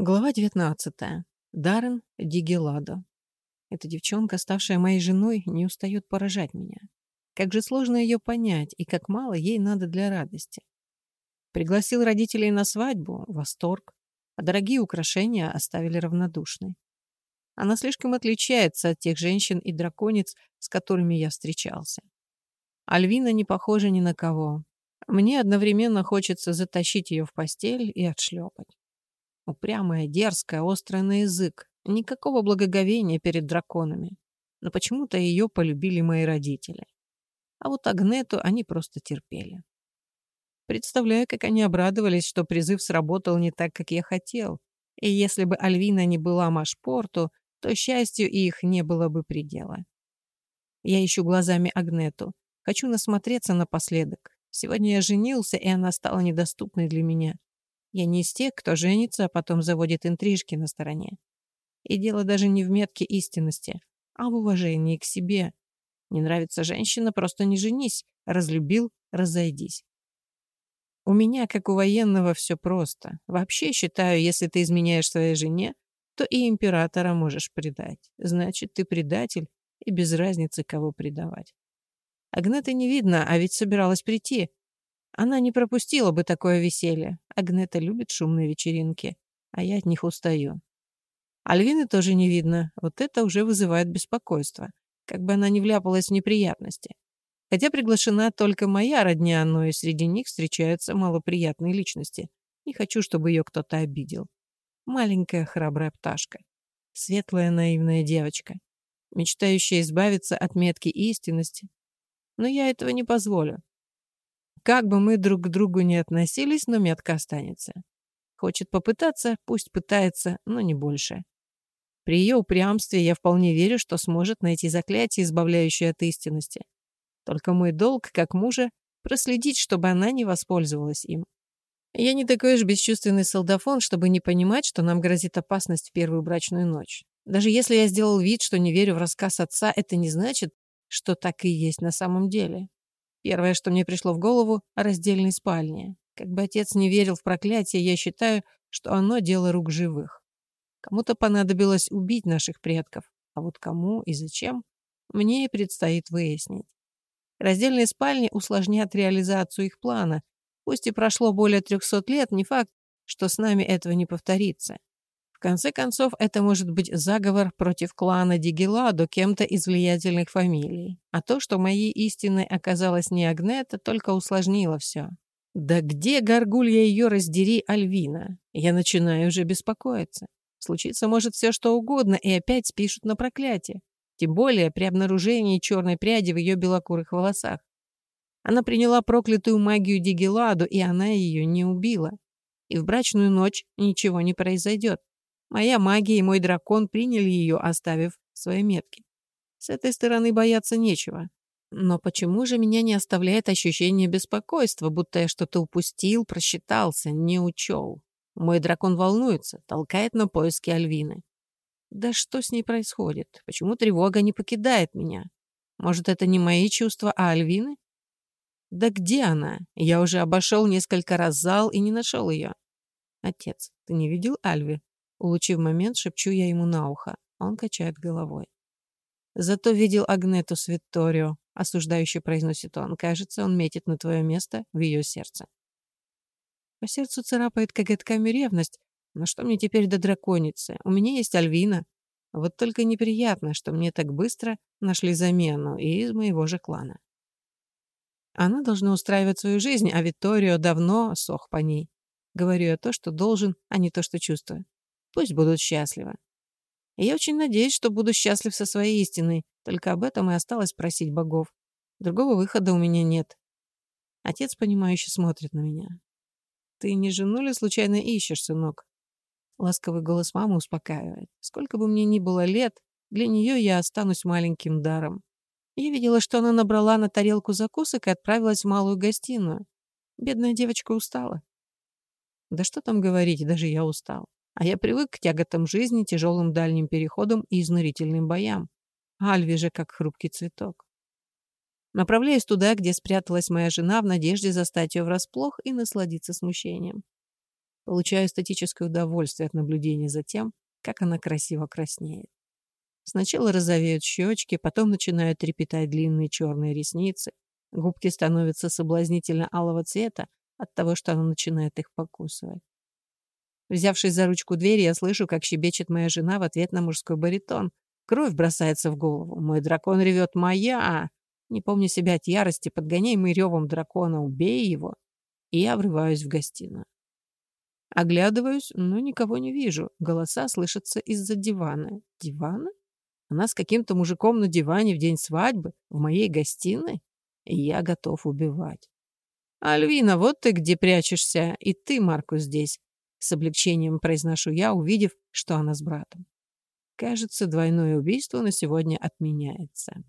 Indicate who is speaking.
Speaker 1: Глава 19. Даррен Дигеладо. Эта девчонка, ставшая моей женой, не устает поражать меня. Как же сложно ее понять, и как мало ей надо для радости. Пригласил родителей на свадьбу, восторг, а дорогие украшения оставили равнодушной. Она слишком отличается от тех женщин и драконец, с которыми я встречался. Альвина не похожа ни на кого. Мне одновременно хочется затащить ее в постель и отшлепать. Упрямая, дерзкая, острая на язык. Никакого благоговения перед драконами. Но почему-то ее полюбили мои родители. А вот Агнету они просто терпели. Представляю, как они обрадовались, что призыв сработал не так, как я хотел. И если бы Альвина не была Машпорту, то счастью их не было бы предела. Я ищу глазами Агнету. Хочу насмотреться напоследок. Сегодня я женился, и она стала недоступной для меня. Я не из тех, кто женится, а потом заводит интрижки на стороне. И дело даже не в метке истинности, а в уважении к себе. Не нравится женщина, просто не женись. Разлюбил, разойдись. У меня, как у военного, все просто. Вообще считаю, если ты изменяешь своей жене, то и императора можешь предать. Значит, ты предатель, и без разницы, кого предавать. Агнеты не видно, а ведь собиралась прийти. Она не пропустила бы такое веселье. Агнета любит шумные вечеринки, а я от них устаю. Альвины тоже не видно. Вот это уже вызывает беспокойство. Как бы она не вляпалась в неприятности. Хотя приглашена только моя родня, но и среди них встречаются малоприятные личности. Не хочу, чтобы ее кто-то обидел. Маленькая храбрая пташка. Светлая наивная девочка. Мечтающая избавиться от метки истинности. Но я этого не позволю. Как бы мы друг к другу не относились, но метка останется. Хочет попытаться, пусть пытается, но не больше. При ее упрямстве я вполне верю, что сможет найти заклятие, избавляющее от истинности. Только мой долг, как мужа, проследить, чтобы она не воспользовалась им. Я не такой уж бесчувственный солдафон, чтобы не понимать, что нам грозит опасность в первую брачную ночь. Даже если я сделал вид, что не верю в рассказ отца, это не значит, что так и есть на самом деле. Первое, что мне пришло в голову — раздельной спальне. Как бы отец не верил в проклятие, я считаю, что оно — дело рук живых. Кому-то понадобилось убить наших предков, а вот кому и зачем, мне и предстоит выяснить. Раздельные спальни усложнят реализацию их плана. Пусть и прошло более 300 лет, не факт, что с нами этого не повторится. В конце концов, это может быть заговор против клана Дигеладо кем-то из влиятельных фамилий. А то, что моей истиной оказалась не Агнета, только усложнило все. Да где, горгулья ее раздери, Альвина? Я начинаю уже беспокоиться. Случиться может все что угодно, и опять спишут на проклятие. Тем более при обнаружении черной пряди в ее белокурых волосах. Она приняла проклятую магию Дигеладу, и она ее не убила. И в брачную ночь ничего не произойдет. Моя магия и мой дракон приняли ее, оставив свои метки. С этой стороны бояться нечего. Но почему же меня не оставляет ощущение беспокойства, будто я что-то упустил, просчитался, не учел? Мой дракон волнуется, толкает на поиски Альвины. Да что с ней происходит? Почему тревога не покидает меня? Может, это не мои чувства, а Альвины? Да где она? Я уже обошел несколько раз зал и не нашел ее. Отец, ты не видел Альви? Улучив момент, шепчу я ему на ухо. Он качает головой. Зато видел Агнету с Витторио, осуждающе произносит он. Кажется, он метит на твое место в ее сердце. По сердцу царапает коготками ревность. Но что мне теперь до драконицы? У меня есть Альвина. Вот только неприятно, что мне так быстро нашли замену и из моего же клана. Она должна устраивать свою жизнь, а Витторио давно сох по ней. Говорю я то, что должен, а не то, что чувствую. Пусть будут счастливы. И я очень надеюсь, что буду счастлив со своей истиной. Только об этом и осталось просить богов. Другого выхода у меня нет. Отец, понимающе смотрит на меня. «Ты не жену ли случайно ищешь, сынок?» Ласковый голос мамы успокаивает. Сколько бы мне ни было лет, для нее я останусь маленьким даром. Я видела, что она набрала на тарелку закусок и отправилась в малую гостиную. Бедная девочка устала. Да что там говорить, даже я устал. А я привык к тяготам жизни, тяжелым дальним переходам и изнурительным боям. Альви же как хрупкий цветок. Направляюсь туда, где спряталась моя жена, в надежде застать ее врасплох и насладиться смущением. Получаю эстетическое удовольствие от наблюдения за тем, как она красиво краснеет. Сначала розовеют щечки, потом начинают трепетать длинные черные ресницы. Губки становятся соблазнительно алого цвета от того, что она начинает их покусывать. Взявшись за ручку двери, я слышу, как щебечет моя жена в ответ на мужской баритон. Кровь бросается в голову. Мой дракон ревет «Моя!» Не помню себя от ярости, подгоняемый ревом дракона «Убей его!» И я врываюсь в гостиную. Оглядываюсь, но никого не вижу. Голоса слышатся из-за дивана. Дивана? Она с каким-то мужиком на диване в день свадьбы, в моей гостиной? И я готов убивать. «Альвина, вот ты где прячешься, и ты, Марку, здесь», — с облегчением произношу я, увидев, что она с братом. Кажется, двойное убийство на сегодня отменяется.